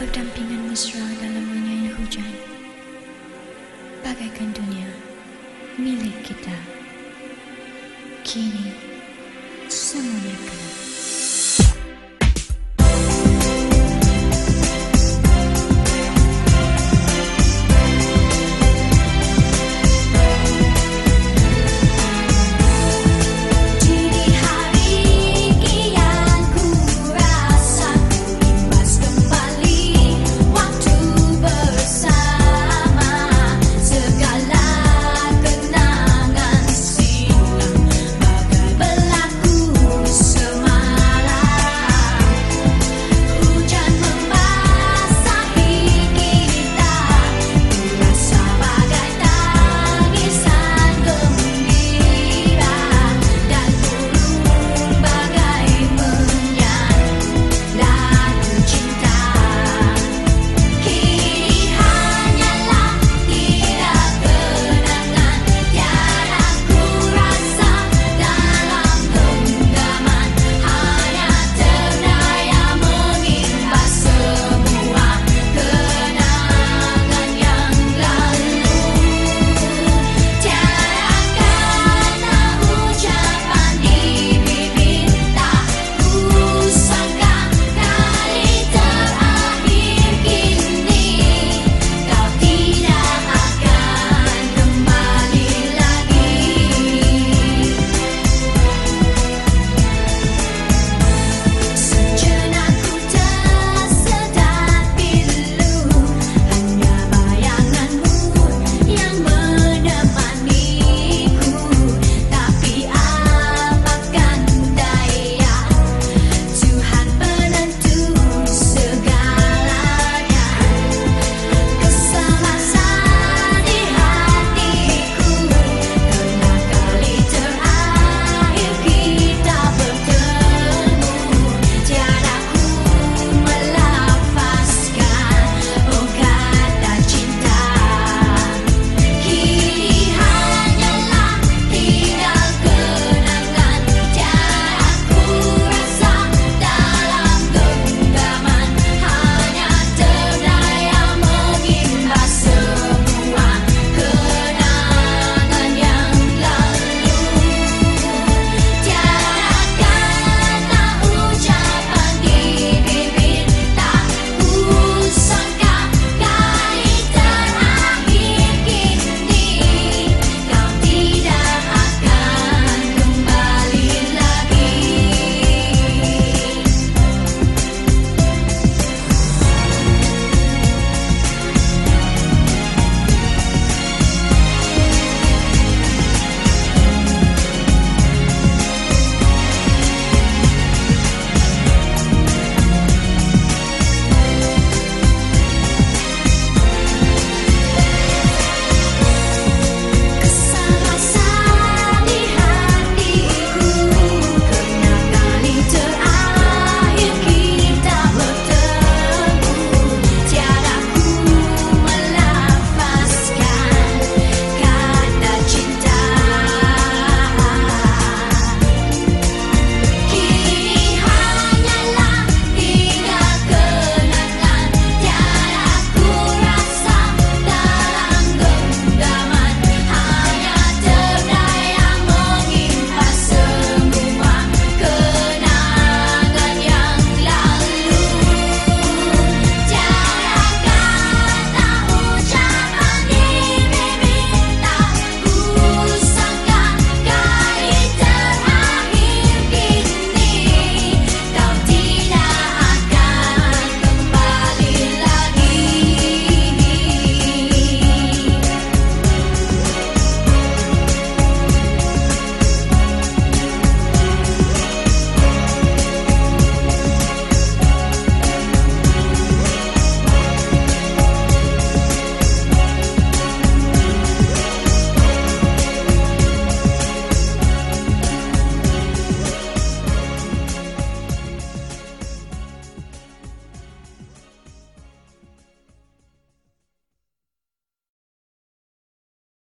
berdampingan mesra dalam menyanyi hujan bagaikan dunia milik kita kini semuanya gelap.